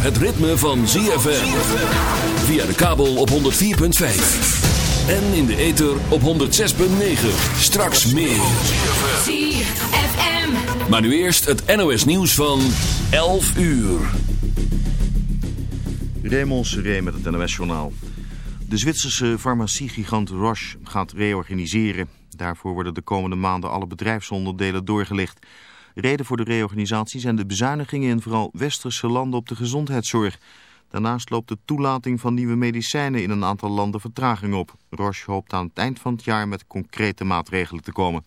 het ritme van ZFM. Via de kabel op 104.5. En in de ether op 106.9. Straks meer. ZFM. Maar nu eerst het NOS nieuws van 11 uur. Raymond Seré met het NOS-journaal. De Zwitserse farmaciegigant Roche gaat reorganiseren. Daarvoor worden de komende maanden alle bedrijfsonderdelen doorgelicht. Reden voor de reorganisatie zijn de bezuinigingen in vooral westerse landen op de gezondheidszorg. Daarnaast loopt de toelating van nieuwe medicijnen in een aantal landen vertraging op. Roche hoopt aan het eind van het jaar met concrete maatregelen te komen.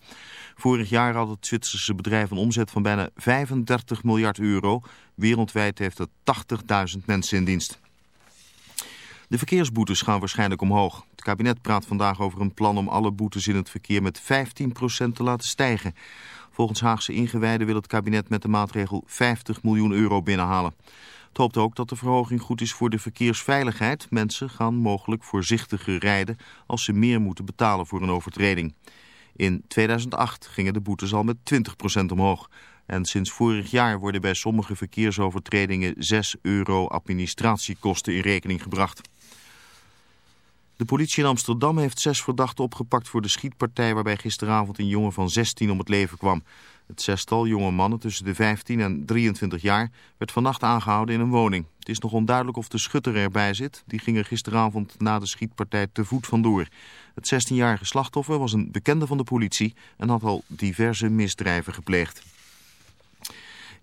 Vorig jaar had het Zwitserse bedrijf een omzet van bijna 35 miljard euro. Wereldwijd heeft het 80.000 mensen in dienst. De verkeersboetes gaan waarschijnlijk omhoog. Het kabinet praat vandaag over een plan om alle boetes in het verkeer met 15% te laten stijgen. Volgens Haagse ingewijden wil het kabinet met de maatregel 50 miljoen euro binnenhalen. Het hoopt ook dat de verhoging goed is voor de verkeersveiligheid. Mensen gaan mogelijk voorzichtiger rijden als ze meer moeten betalen voor een overtreding. In 2008 gingen de boetes al met 20% omhoog. En sinds vorig jaar worden bij sommige verkeersovertredingen 6 euro administratiekosten in rekening gebracht. De politie in Amsterdam heeft zes verdachten opgepakt voor de schietpartij waarbij gisteravond een jongen van 16 om het leven kwam. Het zestal jonge mannen tussen de 15 en 23 jaar werd vannacht aangehouden in een woning. Het is nog onduidelijk of de schutter erbij zit. Die ging er gisteravond na de schietpartij te voet vandoor. Het 16-jarige slachtoffer was een bekende van de politie en had al diverse misdrijven gepleegd.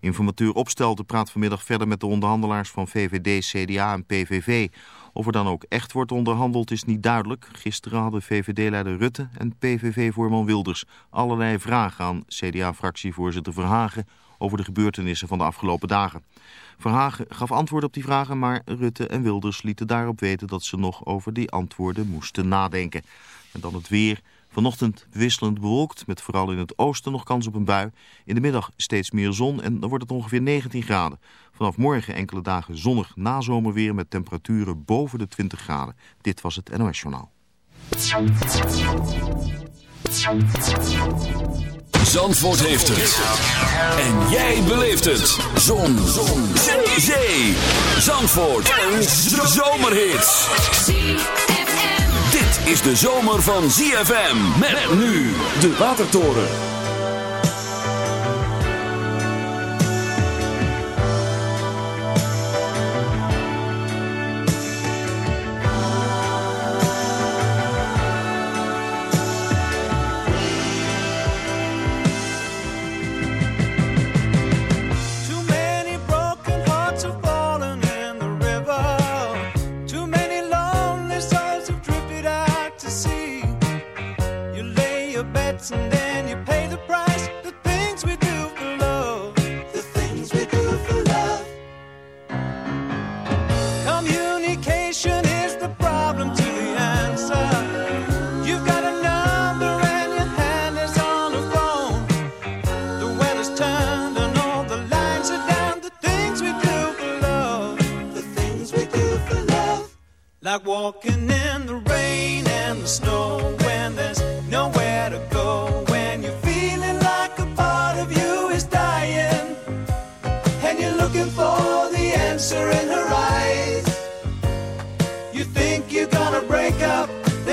Informateur Opstelten praat vanmiddag verder met de onderhandelaars van VVD, CDA en PVV. Of er dan ook echt wordt onderhandeld is niet duidelijk. Gisteren hadden VVD-leider Rutte en PVV-voorman Wilders allerlei vragen aan CDA-fractievoorzitter Verhagen over de gebeurtenissen van de afgelopen dagen. Verhagen gaf antwoord op die vragen, maar Rutte en Wilders lieten daarop weten dat ze nog over die antwoorden moesten nadenken. En dan het weer. Vanochtend wisselend bewolkt, met vooral in het oosten nog kans op een bui. In de middag steeds meer zon en dan wordt het ongeveer 19 graden. Vanaf morgen enkele dagen zonnig nazomerweer met temperaturen boven de 20 graden. Dit was het NOS Journaal. Zandvoort heeft het. En jij beleeft het. Zon. Zon. Zee. Zandvoort. Een zomerhit. Is de zomer van ZFM. Met nu de Watertoren. Like walking in the rain and the snow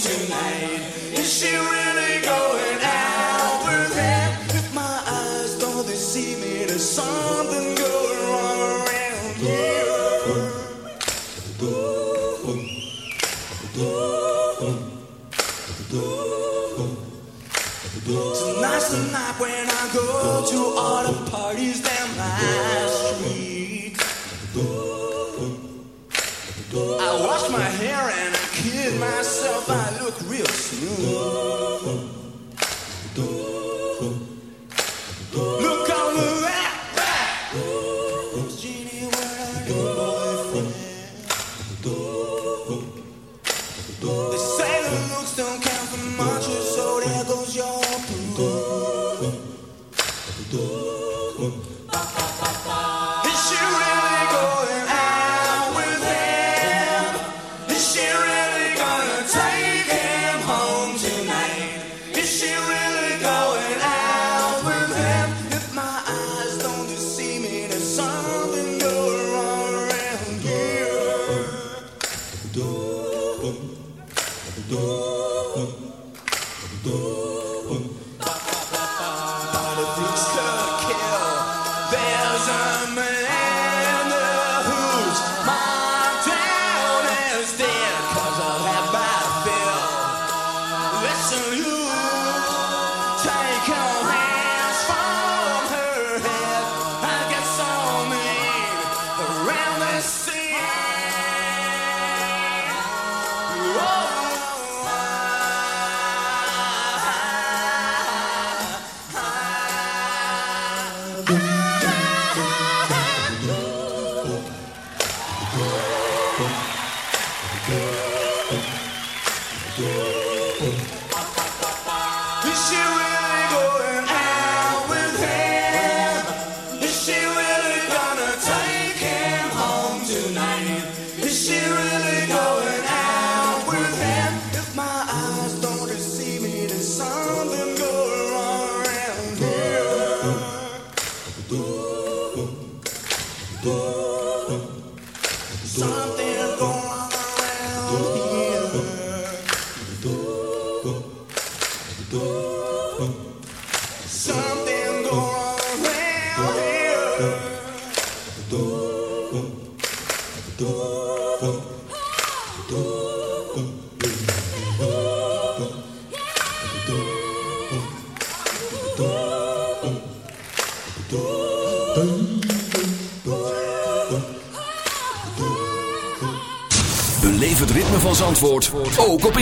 tonight. Is she real?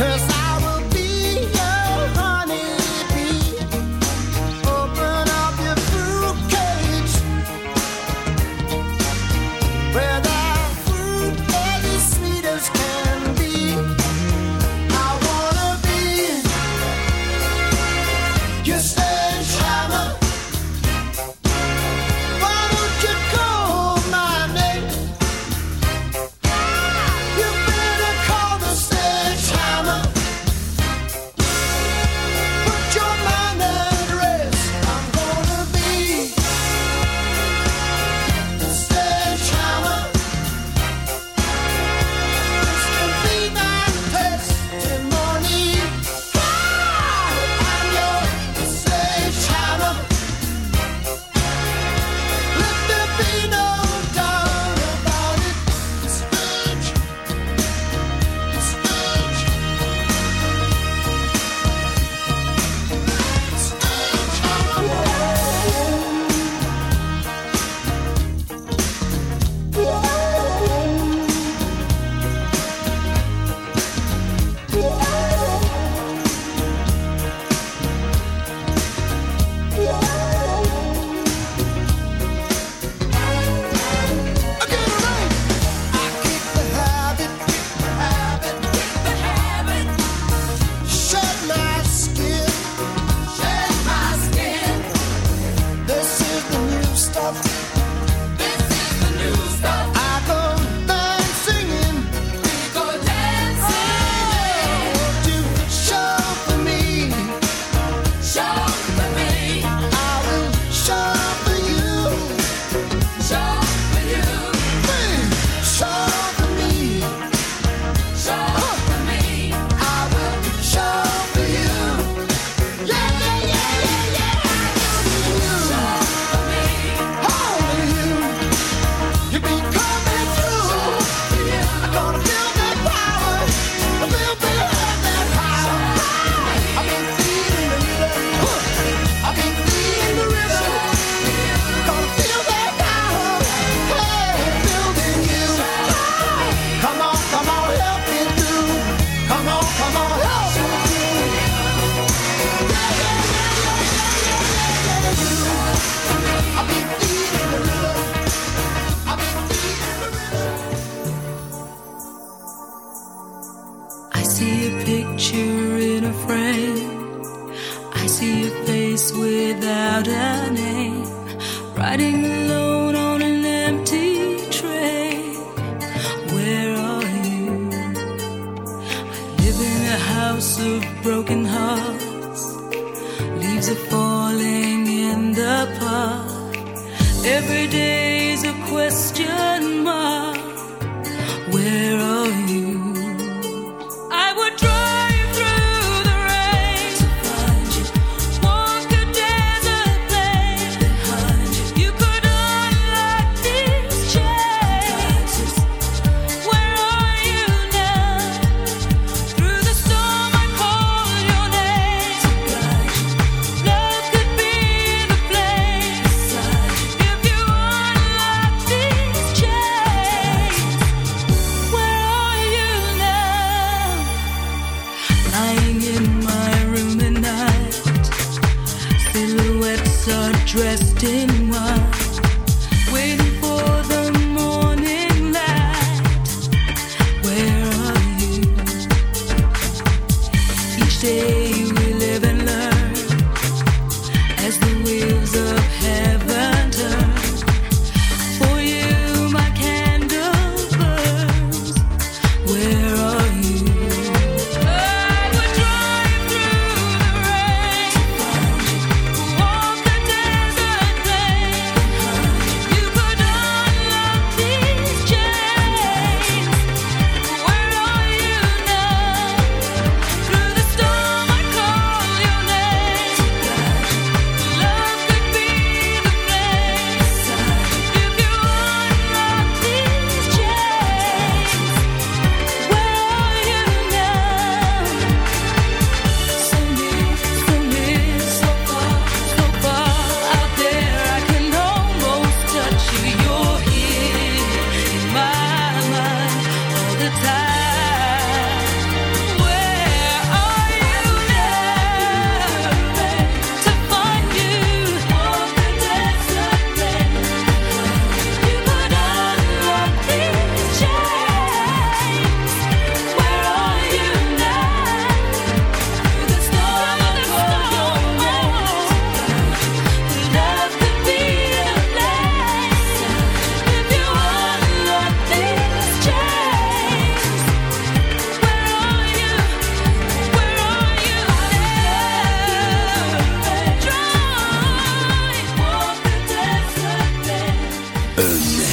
person dressed in white.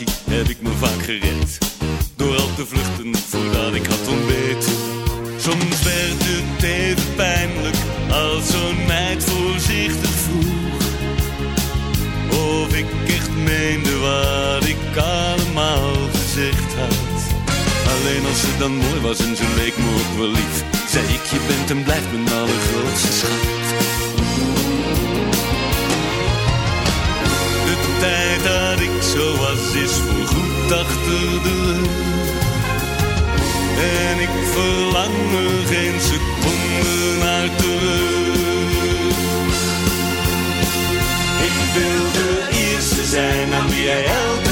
Heb ik me vaak gered. Door al te vluchten voordat ik had ontbeten. Soms werd het even pijnlijk als zo'n meid voorzichtig vroeg. Of ik echt meende wat ik allemaal gezegd had. Alleen als ze dan mooi was en ze leek me ook wel lief Zei ik, je bent en blijft mijn allergrootste schat En ik verlang er geen seconde naar terug. Ik wil de eerste zijn aan wie jij elke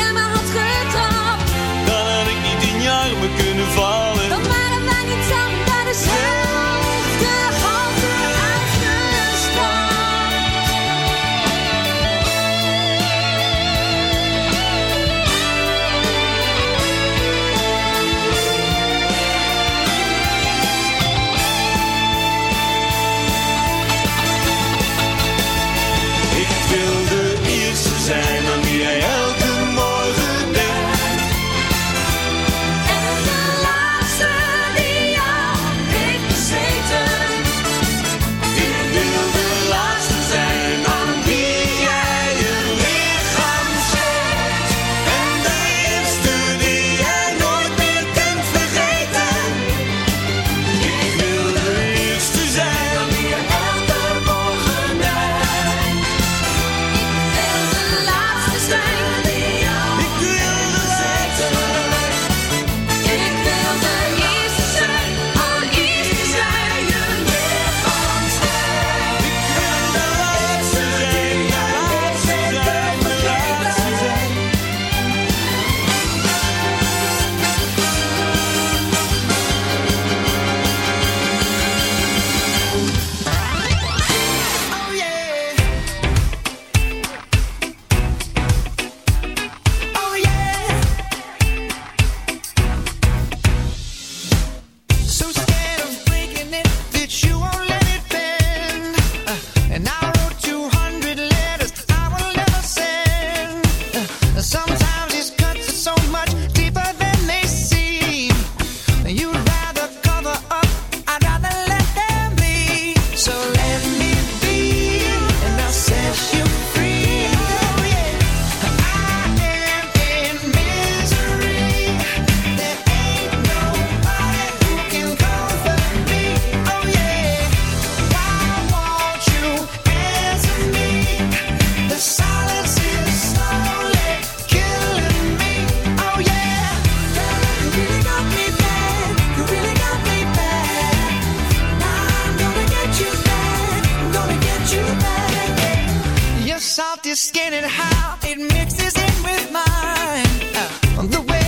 about your skin and how it mixes in with mine. Uh, the way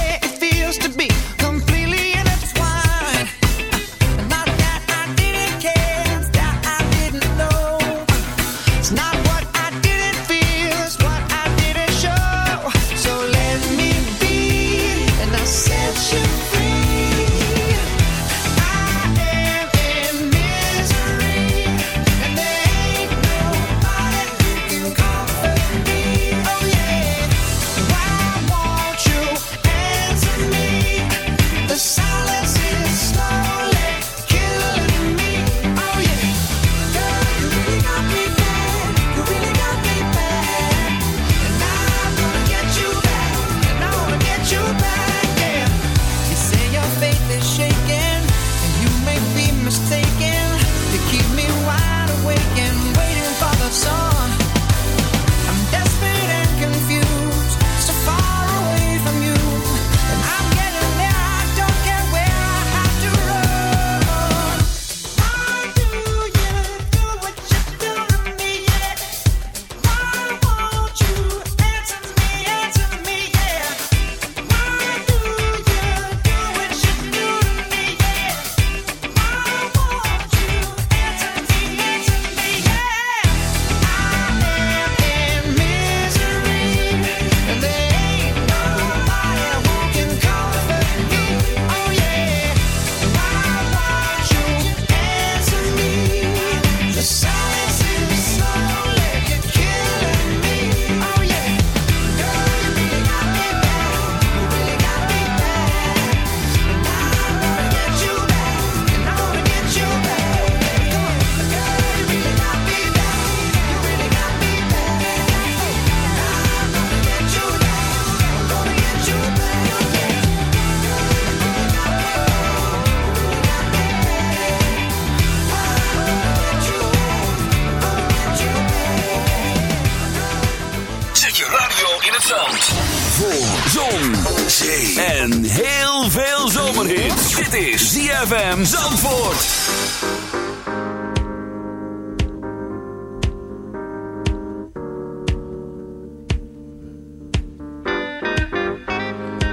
ZFM Zandvoort.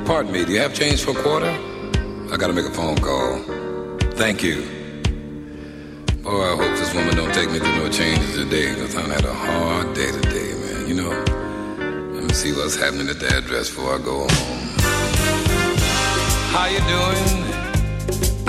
Pardon me, do you have change for a quarter? I gotta make a phone call. Thank you. Boy, I hope this woman don't take me through no changes today, because I had a hard day today, man. You know, let me see what's happening at the address before I go home. How you doing?